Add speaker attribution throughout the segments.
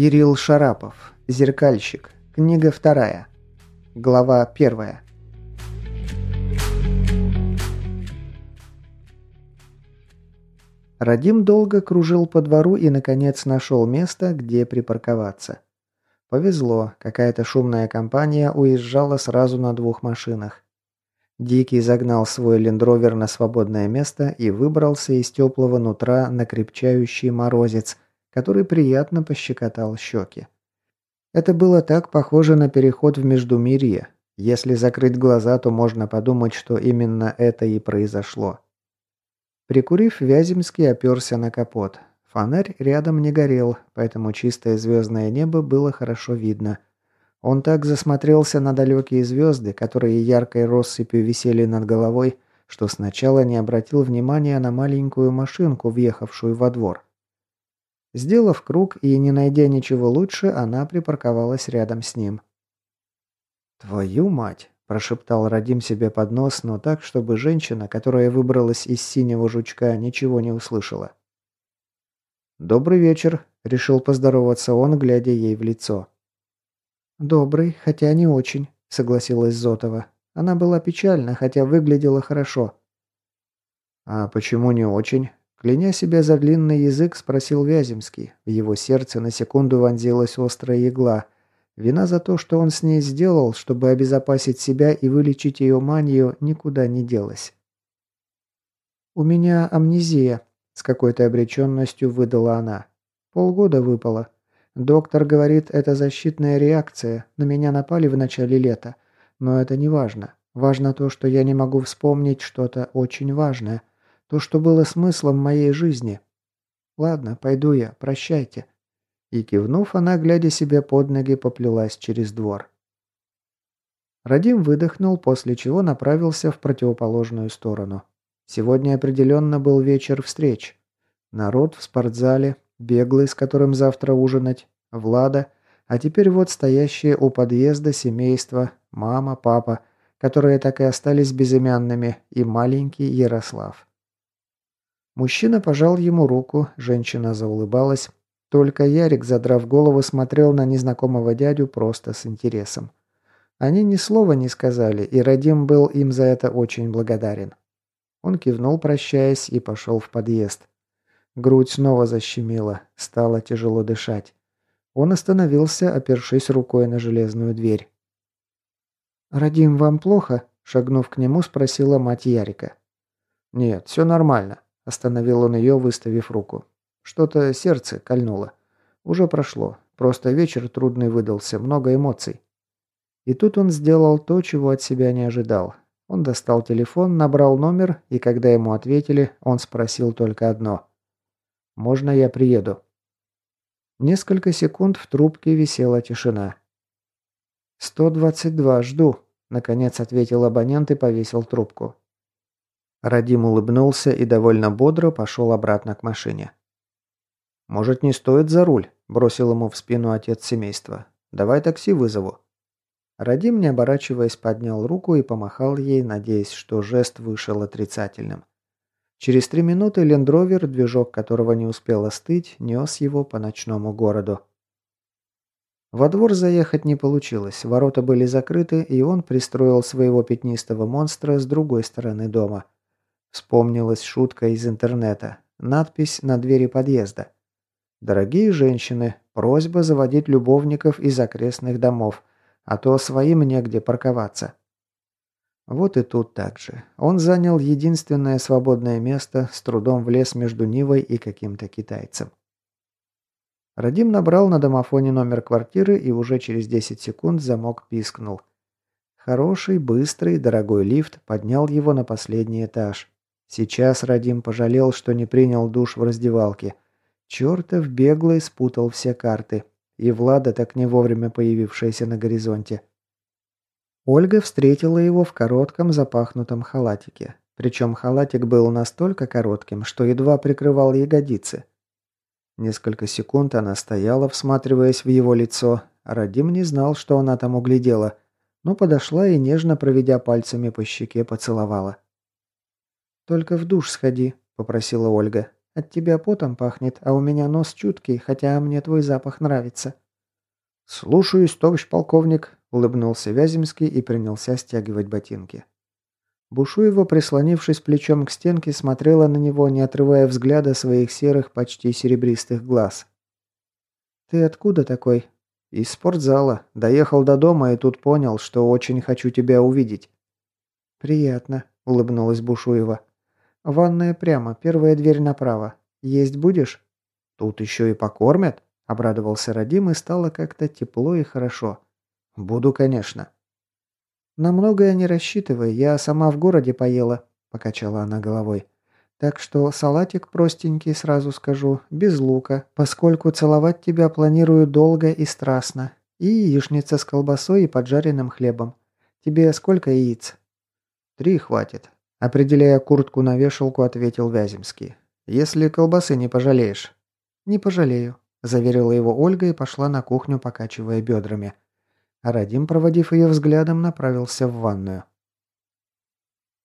Speaker 1: Кирилл Шарапов. Зеркальщик. Книга вторая. Глава первая. Радим долго кружил по двору и, наконец, нашел место, где припарковаться. Повезло, какая-то шумная компания уезжала сразу на двух машинах. Дикий загнал свой лендровер на свободное место и выбрался из теплого нутра на крепчающий морозец, который приятно пощекотал щеки. Это было так похоже на переход в Междумирье. Если закрыть глаза, то можно подумать, что именно это и произошло. Прикурив, Вяземский оперся на капот. Фонарь рядом не горел, поэтому чистое звездное небо было хорошо видно – он так засмотрелся на далекие звезды, которые яркой россыпью висели над головой, что сначала не обратил внимания на маленькую машинку, въехавшую во двор. Сделав круг и не найдя ничего лучше, она припарковалась рядом с ним. «Твою мать!» – прошептал Радим себе под нос, но так, чтобы женщина, которая выбралась из синего жучка, ничего не услышала. «Добрый вечер», – решил поздороваться он, глядя ей в лицо. «Добрый, хотя не очень», — согласилась Зотова. Она была печальна, хотя выглядела хорошо. «А почему не очень?» Кляня себя за длинный язык, спросил Вяземский. В его сердце на секунду вонзилась острая игла. Вина за то, что он с ней сделал, чтобы обезопасить себя и вылечить ее манию, никуда не делась. «У меня амнезия», — с какой-то обреченностью выдала она. «Полгода выпало. Доктор говорит, это защитная реакция. На меня напали в начале лета. Но это не важно. Важно то, что я не могу вспомнить что-то очень важное. То, что было смыслом моей жизни. Ладно, пойду я. Прощайте. И кивнув, она, глядя себе под ноги, поплелась через двор. Радим выдохнул, после чего направился в противоположную сторону. Сегодня определенно был вечер встреч. Народ в спортзале, Беглый, с которым завтра ужинать, Влада, а теперь вот стоящие у подъезда семейство, мама, папа, которые так и остались безымянными, и маленький Ярослав. Мужчина пожал ему руку, женщина заулыбалась. Только Ярик, задрав голову, смотрел на незнакомого дядю просто с интересом. Они ни слова не сказали, и Радим был им за это очень благодарен. Он кивнул, прощаясь, и пошел в подъезд. Грудь снова защемила, стало тяжело дышать. Он остановился, опершись рукой на железную дверь. «Радим, вам плохо?» – шагнув к нему, спросила мать Ярика. «Нет, все нормально», – остановил он ее, выставив руку. «Что-то сердце кольнуло. Уже прошло. Просто вечер трудный выдался, много эмоций». И тут он сделал то, чего от себя не ожидал. Он достал телефон, набрал номер, и когда ему ответили, он спросил только одно. Можно я приеду?» Несколько секунд в трубке висела тишина. «122, жду», — наконец ответил абонент и повесил трубку. Радим улыбнулся и довольно бодро пошел обратно к машине. «Может, не стоит за руль?» – бросил ему в спину отец семейства. «Давай такси вызову». Радим, не оборачиваясь, поднял руку и помахал ей, надеясь, что жест вышел отрицательным. Через три минуты лендровер, движок которого не успел остыть, нес его по ночному городу. Во двор заехать не получилось, ворота были закрыты, и он пристроил своего пятнистого монстра с другой стороны дома. Вспомнилась шутка из интернета, надпись на двери подъезда. «Дорогие женщины, просьба заводить любовников из окрестных домов, а то своим негде парковаться». Вот и тут так же. Он занял единственное свободное место, с трудом влез между Нивой и каким-то китайцем. Радим набрал на домофоне номер квартиры и уже через 10 секунд замок пискнул. Хороший, быстрый, дорогой лифт поднял его на последний этаж. Сейчас Радим пожалел, что не принял душ в раздевалке. Чертов беглый спутал все карты. И Влада, так не вовремя появившаяся на горизонте. Ольга встретила его в коротком запахнутом халатике. Причем халатик был настолько коротким, что едва прикрывал ягодицы. Несколько секунд она стояла, всматриваясь в его лицо. Радим не знал, что она там углядела, но подошла и, нежно проведя пальцами по щеке, поцеловала. «Только в душ сходи», — попросила Ольга. От тебя потом пахнет, а у меня нос чуткий, хотя мне твой запах нравится».
Speaker 2: «Слушаюсь, товарищ полковник», – улыбнулся Вяземский и принялся стягивать ботинки.
Speaker 1: Бушуева, прислонившись плечом к стенке, смотрела на него, не отрывая взгляда своих серых, почти серебристых глаз. «Ты откуда такой?»
Speaker 2: «Из спортзала. Доехал до дома и тут понял, что очень хочу тебя увидеть».
Speaker 1: «Приятно», – улыбнулась Бушуева. «Ванная прямо, первая дверь направо. Есть будешь?»
Speaker 2: «Тут еще и покормят?» – обрадовался Радим и стало как-то тепло и хорошо. «Буду, конечно».
Speaker 1: «На многое не рассчитывай, я сама в городе поела», – покачала она головой. «Так что салатик простенький, сразу скажу, без лука, поскольку целовать тебя планирую долго и страстно. И яичница с колбасой и поджаренным хлебом. Тебе сколько яиц?»
Speaker 2: «Три хватит», – определяя куртку на вешалку, ответил Вяземский. «Если колбасы не пожалеешь».
Speaker 1: «Не пожалею», – заверила его Ольга и пошла на кухню, покачивая бедрами. Радим, проводив ее взглядом, направился в ванную.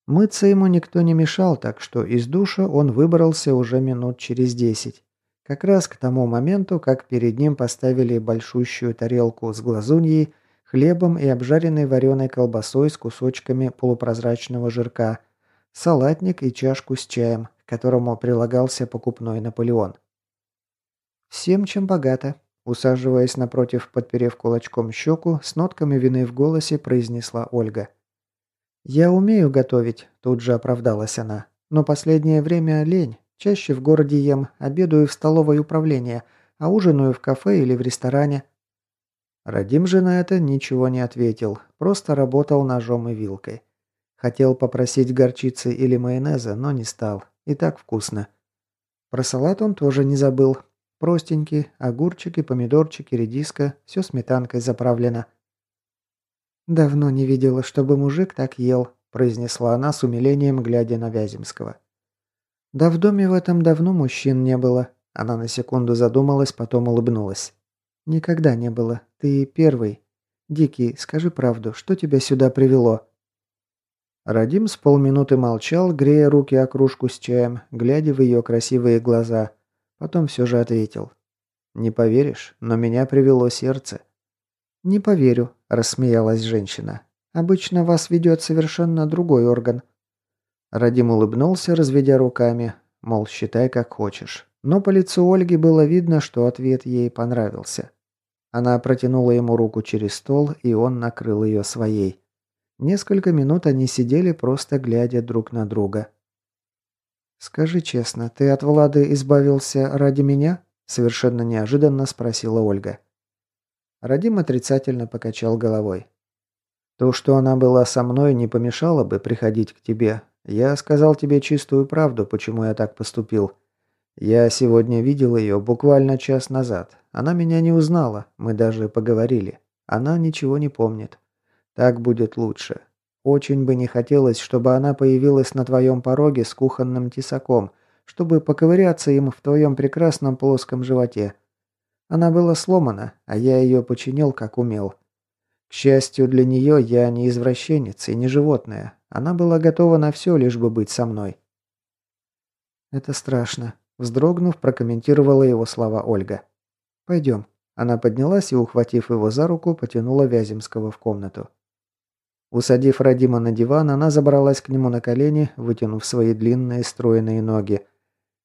Speaker 1: Мыться ему никто не мешал, так что из душа он выбрался уже минут через десять. Как раз к тому моменту, как перед ним поставили большущую тарелку с глазуньей, хлебом и обжаренной вареной колбасой с кусочками полупрозрачного жирка, салатник и чашку с чаем, к которому прилагался покупной Наполеон. «Всем, чем богато», Усаживаясь напротив, подперев кулачком щеку, с нотками вины в голосе произнесла Ольга. «Я умею готовить», – тут же оправдалась она. «Но последнее время лень. Чаще в городе ем, обедаю в столовой управления, а ужинаю в кафе или в ресторане». Радим же на это ничего не ответил, просто работал ножом и вилкой. Хотел попросить горчицы или майонеза, но не стал. И так вкусно. Про салат он тоже не забыл, Простенький, огурчики, помидорчики, редиска, все сметанкой заправлено. «Давно не видела, чтобы мужик так ел», – произнесла она с умилением, глядя на Вяземского. «Да в доме в этом давно мужчин не было». Она на секунду задумалась, потом улыбнулась. «Никогда не было. Ты первый. Дикий, скажи правду, что тебя сюда привело?»
Speaker 2: Радим с полминуты молчал, грея руки о кружку с чаем, глядя в ее красивые глаза – Потом все же ответил. «Не поверишь, но меня привело сердце».
Speaker 1: «Не поверю», – рассмеялась женщина. «Обычно вас ведет совершенно другой орган».
Speaker 2: Радим улыбнулся, разведя руками, мол, считай как хочешь. Но по лицу Ольги было видно, что ответ ей понравился. Она протянула ему руку через стол, и он накрыл ее своей. Несколько минут они сидели, просто глядя друг на друга.
Speaker 1: «Скажи честно, ты от Влады избавился ради меня?» Совершенно неожиданно спросила Ольга.
Speaker 2: Радим отрицательно покачал головой. «То, что она была со мной, не помешало бы приходить к тебе. Я сказал тебе чистую правду, почему я так поступил. Я сегодня видел ее буквально час назад. Она меня не узнала, мы даже поговорили. Она ничего не помнит. Так будет лучше. Очень бы не хотелось, чтобы она появилась на твоем пороге с кухонным тесаком, чтобы поковыряться им в твоем прекрасном плоском животе. Она была сломана, а я ее починил, как умел. К счастью для нее, я не извращенец и не животное. Она была готова на все, лишь бы быть со мной.
Speaker 1: «Это страшно», – вздрогнув, прокомментировала его слова Ольга. «Пойдем». Она поднялась и, ухватив его за руку, потянула Вяземского в комнату.
Speaker 2: Усадив Радима на диван, она забралась к нему на колени, вытянув свои длинные стройные ноги.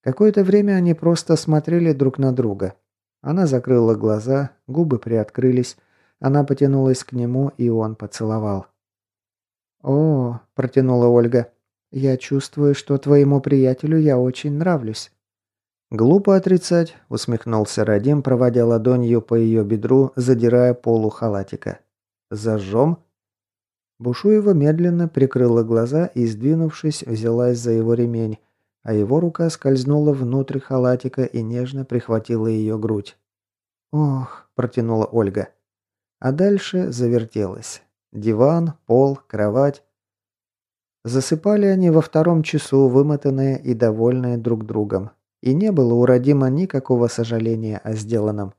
Speaker 2: Какое-то время они просто смотрели друг на друга. Она закрыла глаза, губы приоткрылись. Она потянулась к нему, и он поцеловал.
Speaker 1: «О», – протянула Ольга, – «я чувствую, что твоему приятелю я очень нравлюсь».
Speaker 2: «Глупо отрицать», – усмехнулся Радим, проводя ладонью по ее бедру, задирая полу халатика. «Зажжем?»
Speaker 1: Бушуева медленно прикрыла глаза и, сдвинувшись, взялась за его ремень, а его рука скользнула внутрь халатика и нежно прихватила ее грудь. «Ох», – протянула Ольга. А дальше завертелась. Диван, пол, кровать. Засыпали они во втором часу, вымотанные и довольные друг другом. И не было у Родима никакого сожаления о сделанном.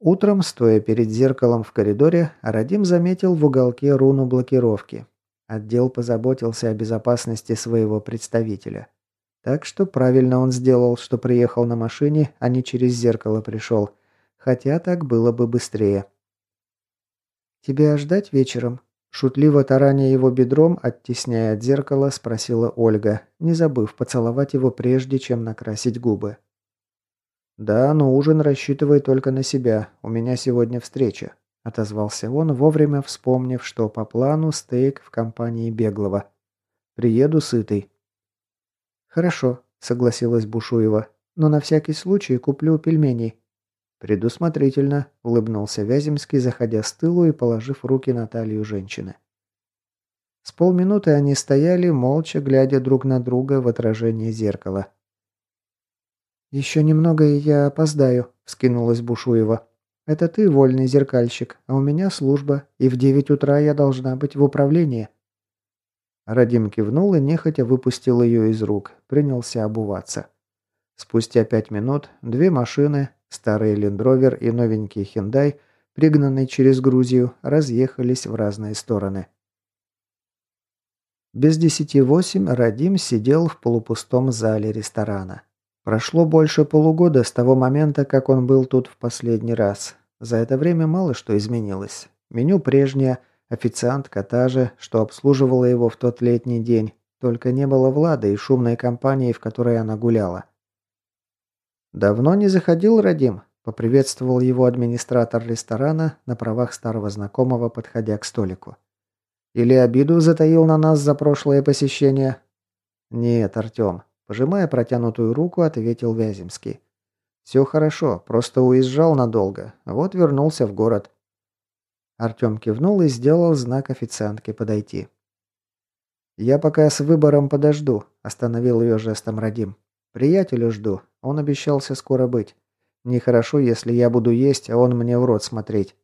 Speaker 1: Утром, стоя перед зеркалом в коридоре, Радим заметил в уголке руну блокировки. Отдел позаботился о безопасности своего представителя. Так что правильно он сделал, что приехал на машине, а не через зеркало пришел. Хотя так было бы быстрее. «Тебя ждать вечером?» Шутливо тараня его бедром, оттесняя от зеркала, спросила Ольга, не забыв поцеловать его прежде, чем накрасить губы. «Да, но ужин рассчитывай только на себя. У меня сегодня встреча», – отозвался он, вовремя вспомнив, что по плану стейк в компании Беглова. «Приеду сытый». «Хорошо», – согласилась Бушуева, – «но на всякий случай куплю пельменей». «Предусмотрительно», – улыбнулся Вяземский, заходя с тылу и положив руки на талию женщины. С полминуты они стояли, молча глядя друг на друга в отражении зеркала. «Еще немного, и я опоздаю», – вскинулась Бушуева. «Это ты вольный зеркальщик, а у меня служба, и в девять утра я должна быть в управлении». Радим кивнул и нехотя выпустил ее из рук, принялся обуваться. Спустя пять минут две машины, Старый лендровер и новенький Хендай, пригнанный через Грузию, разъехались в разные стороны. Без десяти восемь Радим сидел в полупустом зале ресторана. Прошло больше полугода с того момента, как он был тут в последний раз. За это время мало что изменилось. Меню прежнее, официантка та же, что обслуживала его в тот летний день, только не было Влада и шумной компании, в которой она гуляла. «Давно не заходил, Радим?» – поприветствовал его администратор ресторана на правах старого знакомого, подходя к столику. «Или обиду затаил на нас за прошлое посещение?» «Нет, Артем», – пожимая протянутую руку, ответил Вяземский. «Все хорошо, просто уезжал надолго, вот вернулся в город». Артем кивнул и сделал знак официантке подойти. «Я пока с выбором подожду», – остановил ее жестом Радим. «Приятелю жду. Он обещался скоро быть. Нехорошо, если я буду есть, а он мне в рот смотреть.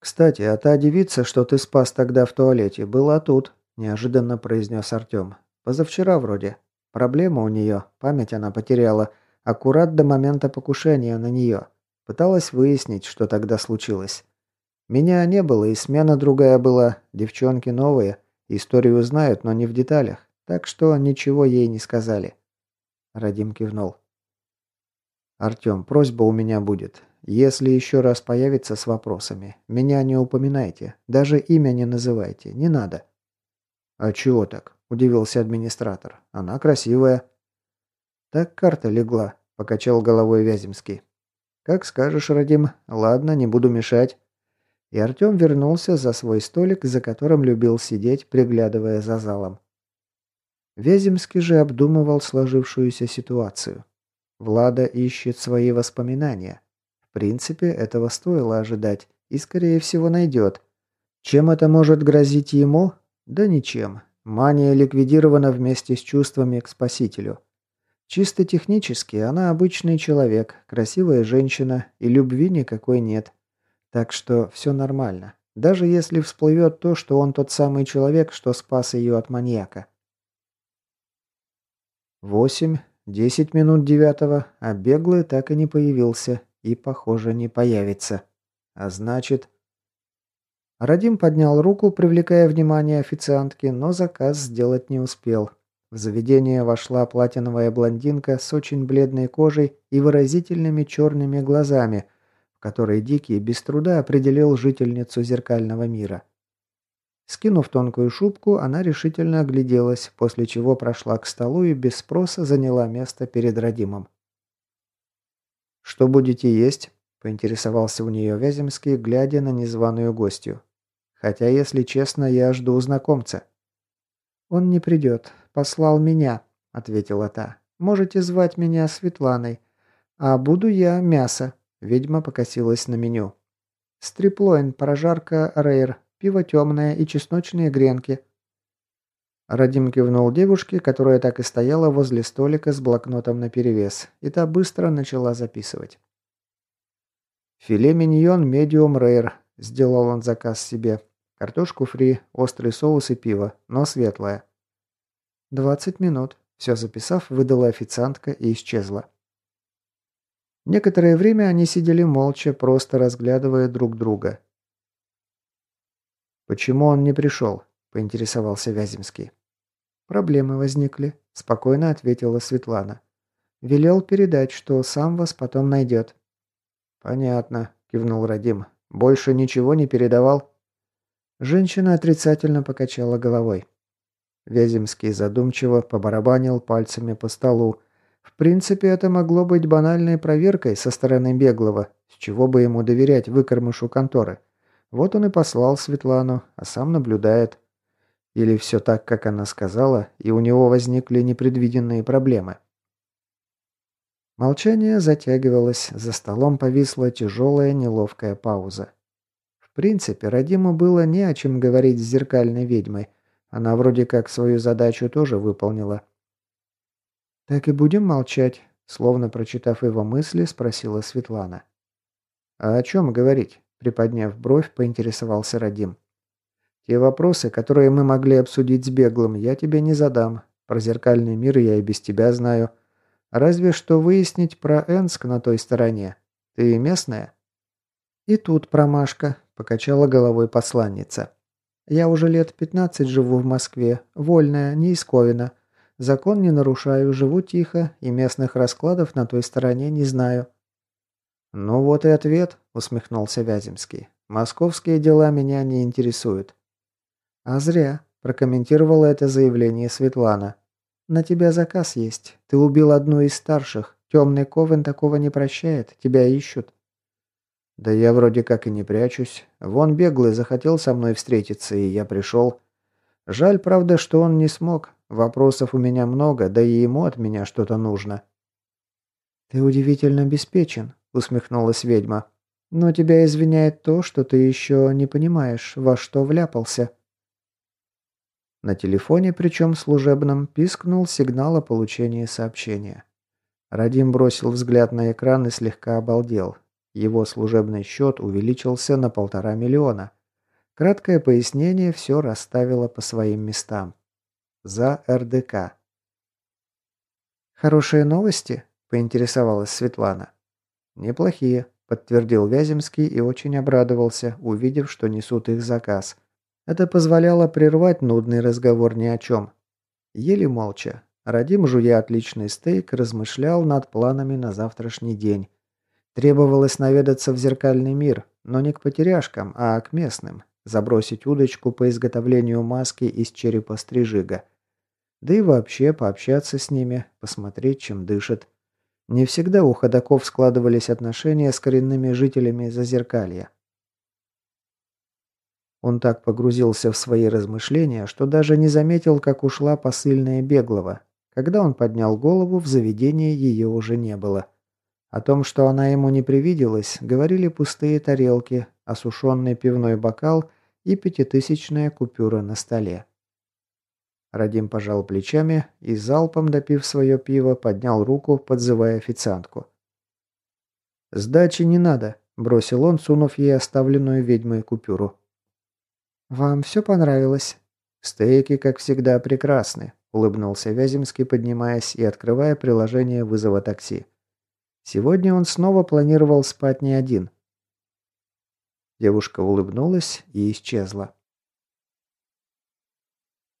Speaker 1: «Кстати, а та девица, что ты спас тогда в туалете, была тут», – неожиданно произнес Артем. «Позавчера вроде. Проблема у нее. Память она потеряла. Аккурат до момента покушения на нее. Пыталась выяснить, что тогда случилось. Меня не было, и смена другая была. Девчонки новые. Историю знают, но не в деталях. Так что ничего ей не сказали. Радим кивнул. «Артем, просьба у меня будет. Если еще раз появится с вопросами, меня не упоминайте. Даже имя не называйте. Не надо». «А чего так?» – удивился администратор. «Она красивая». «Так карта легла», – покачал головой Вяземский. «Как скажешь, Радим. Ладно, не буду мешать». И Артем вернулся за свой столик, за которым любил сидеть, приглядывая за залом. Вяземский же обдумывал сложившуюся ситуацию. Влада ищет свои воспоминания. В принципе, этого стоило ожидать и, скорее всего, найдет. Чем это может грозить ему? Да ничем. Мания ликвидирована вместе с чувствами к спасителю. Чисто технически она обычный человек, красивая женщина и любви никакой нет. Так что все нормально. Даже если всплывет то, что он тот самый человек, что спас ее от маньяка. Восемь, десять минут девятого, а беглый так и не появился и, похоже, не появится. А значит... Радим поднял руку, привлекая внимание официантки, но заказ сделать не успел. В заведение вошла платиновая блондинка с очень бледной кожей и выразительными черными глазами, в которой Дикий без труда определил жительницу зеркального мира. Скинув тонкую шубку, она решительно огляделась, после чего прошла к столу и без спроса заняла место перед родимом. «Что будете есть?» – поинтересовался у нее Вяземский, глядя на незваную гостью. «Хотя, если честно, я жду знакомца». «Он не придет. Послал меня», – ответила та. «Можете звать меня Светланой. А буду я мясо». Ведьма покосилась на меню. «Стриплоин, прожарка, рейр, пиво темное и чесночные гренки». Радим кивнул девушке, которая так и стояла возле столика с блокнотом наперевес, и та быстро начала записывать. «Филе миньон медиум рейр», – сделал он заказ себе. «Картошку фри, острый соус и пиво, но светлое». «Двадцать минут», – все записав, выдала официантка и исчезла. Некоторое время они сидели молча, просто разглядывая друг друга. «Почему он не пришел?» – поинтересовался Вяземский. «Проблемы возникли», – спокойно ответила Светлана. Велел передать, что сам вас потом найдет.
Speaker 2: Понятно, кивнул Радим. Больше ничего не передавал?
Speaker 1: Женщина отрицательно покачала головой.
Speaker 2: Вяземский задумчиво побарабанил пальцами по столу. В принципе, это могло быть банальной проверкой со стороны Беглова, с чего бы ему доверять выкормышу конторы. Вот он и послал Светлану, а сам наблюдает. Или все так, как она сказала, и у него возникли непредвиденные проблемы.
Speaker 1: Молчание затягивалось, за столом повисла тяжелая неловкая пауза. Принципе, Радиму было не о чем говорить с зеркальной ведьмой. Она вроде как свою задачу тоже выполнила. «Так и будем молчать», словно прочитав его мысли, спросила Светлана.
Speaker 2: «А о чем говорить?» Приподняв бровь, поинтересовался Радим. «Те вопросы, которые мы могли обсудить с Беглым, я тебе не задам. Про зеркальный мир я и без тебя знаю. Разве что выяснить про Энск на той стороне. Ты местная?»
Speaker 1: «И тут промашка», – покачала головой посланница. «Я уже лет пятнадцать живу в Москве, вольная, не из Ковина. Закон не нарушаю, живу тихо, и местных раскладов на той стороне не знаю».
Speaker 2: «Ну вот и ответ», — усмехнулся Вяземский. «Московские дела меня не интересуют».
Speaker 1: «А зря», — прокомментировала это заявление Светлана. «На тебя заказ есть. Ты убил одну из старших. Темный Ковен такого не прощает. Тебя ищут».
Speaker 2: «Да я вроде как и не прячусь. Вон беглый захотел со мной встретиться, и я пришел. Жаль, правда, что он не смог. Вопросов у меня много, да и ему от меня что-то нужно».
Speaker 1: «Ты удивительно обеспечен», – усмехнулась ведьма. «Но тебя извиняет то, что ты еще не понимаешь, во что вляпался». На телефоне, причем служебном, пискнул сигнал о получении сообщения. Радим бросил взгляд на экран и слегка обалдел. Его служебный счет увеличился на полтора миллиона. Краткое пояснение все расставило по своим местам. За РДК. «Хорошие новости?» – поинтересовалась Светлана.
Speaker 2: «Неплохие», – подтвердил Вяземский и очень обрадовался, увидев, что несут их заказ. Это позволяло прервать нудный разговор ни о чем. Еле молча. Радим, жуя отличный стейк, размышлял над планами на завтрашний день. Требовалось наведаться в зеркальный мир, но не к потеряшкам, а к местным, забросить удочку по изготовлению маски из черепа стрижига. Да и вообще пообщаться с ними, посмотреть, чем дышат. Не всегда у ходаков складывались отношения с коренными жителями Зазеркалья. Он так погрузился в свои размышления, что даже не заметил, как ушла посыльная Беглова. Когда он поднял голову, в заведении ее уже не было. О том, что она ему не привиделась, говорили пустые тарелки, осушенный пивной бокал и пятитысячная купюра на столе. Радим пожал плечами и, залпом допив свое пиво, поднял руку, подзывая официантку. «Сдачи не надо», – бросил он, сунув ей оставленную ведьмой купюру.
Speaker 1: «Вам все понравилось?»
Speaker 2: «Стейки, как всегда, прекрасны», – улыбнулся Вяземский, поднимаясь и открывая приложение вызова такси. Сегодня он снова планировал спать не один. Девушка улыбнулась и исчезла.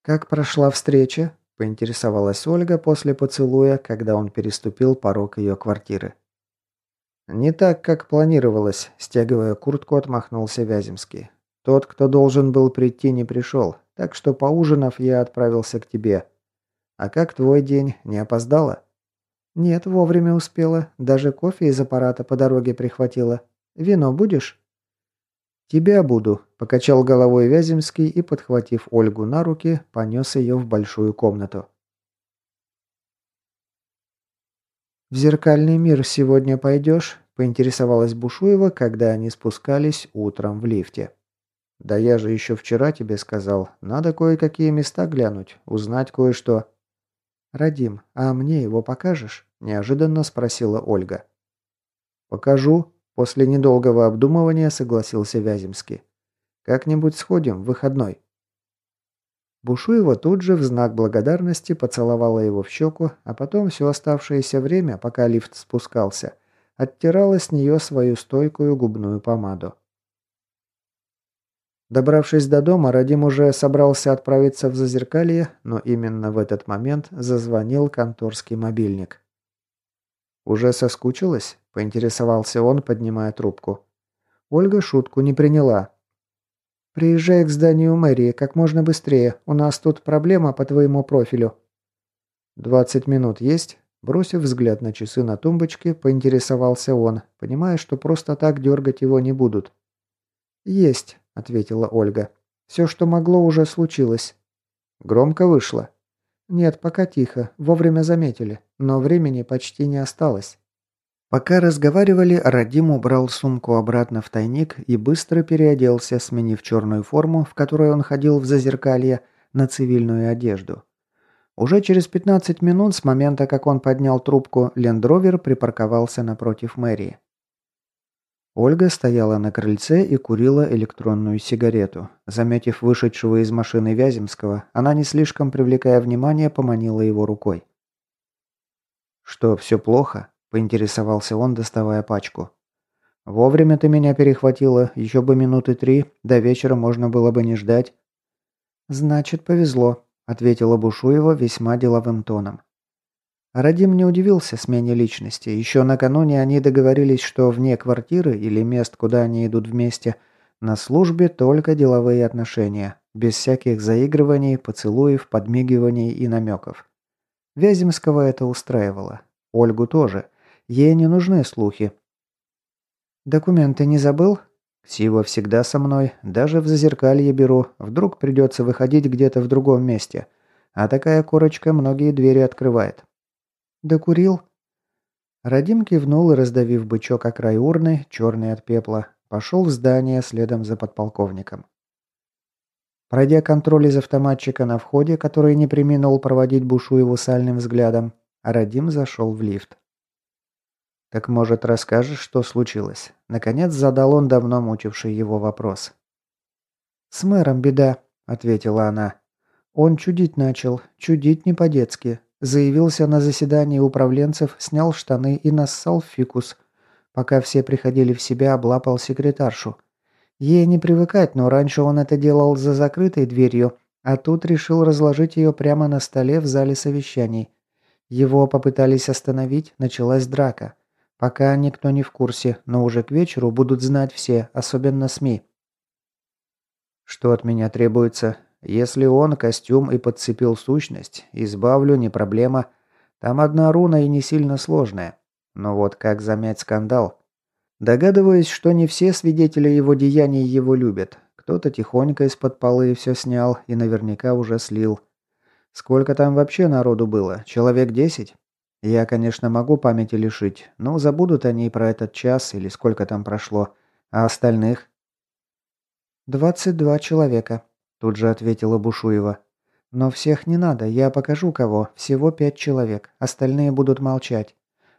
Speaker 1: «Как прошла встреча?» – поинтересовалась Ольга после поцелуя, когда он переступил порог ее квартиры.
Speaker 2: «Не так, как планировалось», – стягивая куртку, отмахнулся Вяземский. «Тот, кто должен был прийти, не пришел, так что, поужинав, я отправился к тебе. А как твой день? Не опоздала?»
Speaker 1: «Нет, вовремя успела. Даже кофе из аппарата по дороге прихватила. Вино будешь?»
Speaker 2: «Тебя буду», – покачал головой Вяземский и, подхватив Ольгу на руки, понес ее в большую комнату.
Speaker 1: «В зеркальный мир сегодня пойдешь?» – поинтересовалась Бушуева, когда они спускались утром в лифте.
Speaker 2: «Да я же еще вчера тебе сказал. Надо кое-какие места глянуть, узнать кое-что».
Speaker 1: «Радим, а мне его покажешь?» – неожиданно спросила Ольга.
Speaker 2: «Покажу», После недолгого обдумывания согласился Вяземский. «Как-нибудь сходим в выходной».
Speaker 1: Бушуева тут же в знак благодарности поцеловала его в щеку, а потом все оставшееся время, пока лифт спускался, оттирала с нее свою стойкую губную помаду. Добравшись до дома, Радим уже собрался отправиться в Зазеркалье, но именно в этот момент зазвонил конторский мобильник. «Уже соскучилась?» – поинтересовался он, поднимая трубку. Ольга шутку не приняла. «Приезжай к зданию мэрии как можно быстрее. У нас тут проблема по твоему профилю». «Двадцать минут есть?» Бросив взгляд на часы на тумбочке, поинтересовался он, понимая, что просто так дергать его не будут. «Есть», — ответила Ольга. «Все, что могло, уже случилось». «Громко вышло?» «Нет, пока тихо. Вовремя заметили. Но времени почти не осталось». Пока разговаривали, Радим убрал сумку обратно в тайник и быстро переоделся, сменив черную форму, в которой он ходил в зазеркалье, на цивильную одежду. Уже через 15 минут с момента, как он поднял трубку, лендровер припарковался напротив мэрии. Ольга стояла на крыльце и курила электронную сигарету. Заметив вышедшего из машины Вяземского, она не слишком привлекая внимание, поманила его рукой. «Что, все плохо?» – поинтересовался он, доставая пачку. «Вовремя ты меня перехватила, еще бы минуты три, до вечера можно было бы не ждать». «Значит, повезло», ответила Бушуева весьма деловым тоном. Радим не удивился смене личности. Еще накануне они договорились, что вне квартиры или мест, куда они идут вместе, на службе только деловые отношения, без всяких заигрываний, поцелуев, подмигиваний и намеков. Вяземского это устраивало. Ольгу тоже. Ей не нужны слухи. «Документы не забыл?» Сива всегда со мной, даже в зазеркалье беру, вдруг придется выходить где-то в другом месте. А такая корочка многие двери открывает. Докурил? Радим кивнул и, раздавив бычок о край урны, черный от пепла, пошел в здание следом за подполковником. Пройдя контроль из автоматчика на входе, который не приминул проводить Бушуеву сальным взглядом, Радим зашел в лифт. «Так, может, расскажешь, что случилось?» Наконец задал он давно мучивший его вопрос. «С мэром беда», — ответила она. «Он чудить начал, чудить не по-детски. Заявился на заседании управленцев, снял штаны и нассал фикус. Пока все приходили в себя, облапал секретаршу. Ей не привыкать, но раньше он это делал за закрытой дверью, а тут решил разложить ее прямо на столе в зале совещаний. Его попытались остановить, началась драка. Пока никто не в курсе, но уже к вечеру будут знать все, особенно СМИ. Что от меня требуется? Если он костюм и подцепил сущность, избавлю, не проблема. Там одна руна и не сильно сложная. Но вот как замять скандал? Догадываюсь, что не все свидетели его деяний его любят. Кто-то тихонько из-под полы все снял и наверняка уже слил. Сколько там вообще народу было? Человек десять? Я, конечно, могу памяти лишить, но забудут они про этот час или сколько там прошло. А остальных? «Двадцать два человека», – тут же ответила Бушуева. «Но всех не надо, я покажу кого. Всего пять человек. Остальные будут молчать.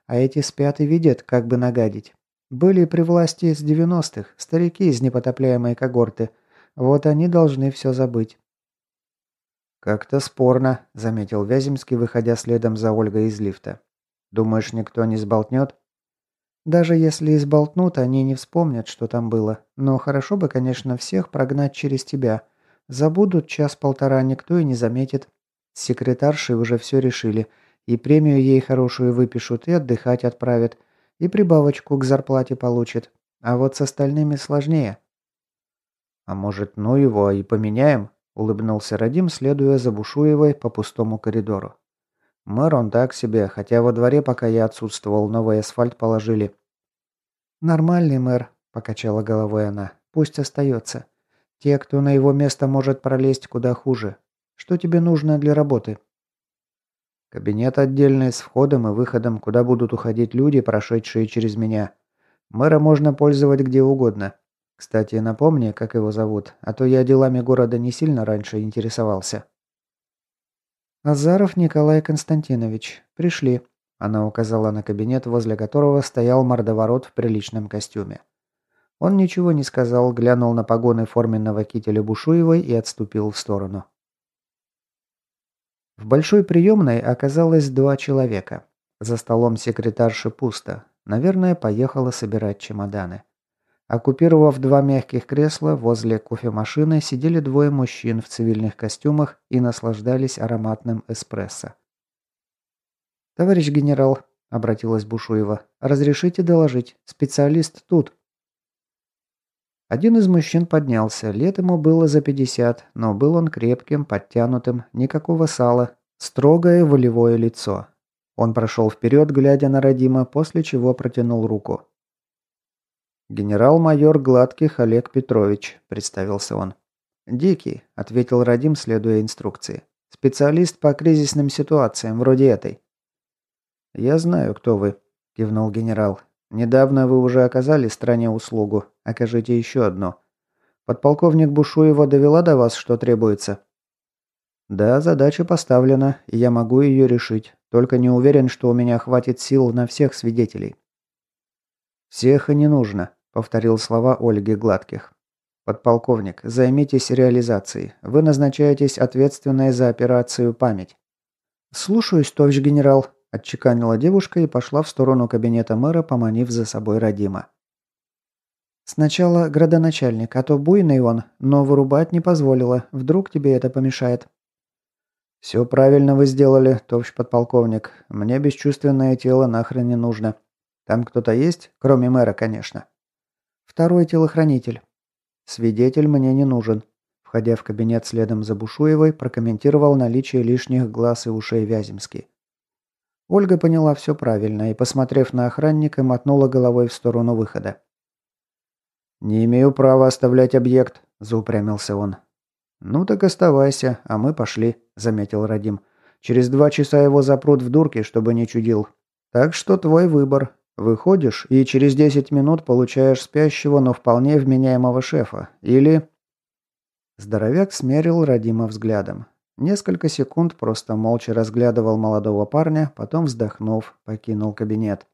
Speaker 1: А эти спят и видят, как бы нагадить. Были при власти с девяностых, старики из непотопляемой когорты. Вот они должны все забыть. «Как-то спорно», – заметил Вяземский, выходя следом за Ольгой из лифта. «Думаешь, никто не сболтнет?» «Даже если и сболтнут, они не вспомнят, что там было. Но хорошо бы, конечно, всех прогнать через тебя. Забудут час-полтора, никто и не заметит. С секретаршей уже все решили. И премию ей хорошую выпишут, и отдыхать отправят. И прибавочку к зарплате получит. А вот с остальными сложнее». «А может, ну его и поменяем?» Улыбнулся Радим, следуя за Бушуевой по пустому коридору. Мэр он так себе, хотя во дворе, пока я отсутствовал, новый асфальт положили. «Нормальный мэр», – покачала головой она. «Пусть остается. Те, кто на его место может пролезть куда хуже. Что тебе нужно для работы?» «Кабинет отдельный, с входом и выходом, куда будут уходить люди, прошедшие через меня. Мэра можно пользовать где угодно. Кстати, напомни, как его зовут, а то я делами города не сильно раньше интересовался. Азаров Николай Константинович. Пришли. Она указала на кабинет, возле которого стоял мордоворот в приличном костюме. Он ничего не сказал, глянул на погоны форменного кителя Бушуевой и отступил в сторону. В большой приемной оказалось два человека. За столом секретарши пусто. Наверное, поехала собирать чемоданы. Оккупировав два мягких кресла, возле кофемашины сидели двое мужчин в цивильных костюмах и наслаждались ароматным эспрессо. «Товарищ генерал», — обратилась Бушуева, — «разрешите доложить. Специалист тут». Один из мужчин поднялся, лет ему было за 50, но был он крепким, подтянутым, никакого сала, строгое волевое лицо. Он прошел вперед, глядя на Родима, после чего протянул руку. «Генерал-майор Гладких Олег Петрович», – представился он. «Дикий», – ответил Радим, следуя инструкции. «Специалист по кризисным ситуациям, вроде этой». «Я знаю, кто вы», – кивнул генерал. «Недавно вы уже оказали стране услугу. Окажите еще одну. Подполковник Бушуева довела до вас, что требуется?» «Да, задача поставлена, и я могу ее решить. Только не уверен, что у меня хватит сил на всех свидетелей». «Всех и не нужно», – повторил слова Ольги Гладких. «Подполковник, займитесь реализацией. Вы назначаетесь ответственной за операцию «Память». «Слушаюсь, товарищ генерал», – отчеканила девушка и пошла в сторону кабинета мэра, поманив за собой Родима. «Сначала градоначальник, а то буйный он, но вырубать не позволила. Вдруг тебе это помешает?» «Все правильно вы сделали, товарищ подполковник. Мне бесчувственное тело нахрен не нужно. Там кто-то есть, кроме мэра, конечно?» Второй телохранитель. Свидетель мне не нужен. Входя в кабинет следом за Бушуевой, прокомментировал наличие лишних глаз и ушей Вяземский. Ольга поняла все правильно и, посмотрев на охранника, мотнула головой в сторону выхода. «Не имею права оставлять объект», – заупрямился он. «Ну так оставайся, а мы пошли», – заметил Радим. «Через два часа его запрут в дурке, чтобы не чудил. Так что твой выбор. Выходишь и через 10 минут получаешь спящего, но вполне вменяемого шефа. Или...» Здоровяк смерил Радима взглядом. Несколько секунд просто молча разглядывал молодого парня, потом, вздохнув, покинул кабинет.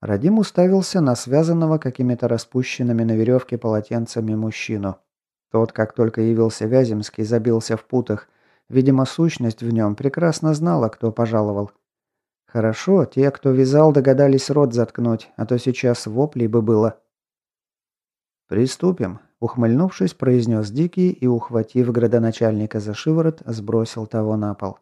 Speaker 1: Радим уставился на связанного какими-то распущенными на веревке полотенцами мужчину. Тот, как только явился Вяземский, забился в путах. Видимо, сущность в нем прекрасно знала, кто пожаловал. Хорошо, те, кто вязал, догадались рот заткнуть, а то сейчас воплей бы было. «Приступим», — ухмыльнувшись, произнес Дикий и, ухватив градоначальника за шиворот, сбросил того на пол.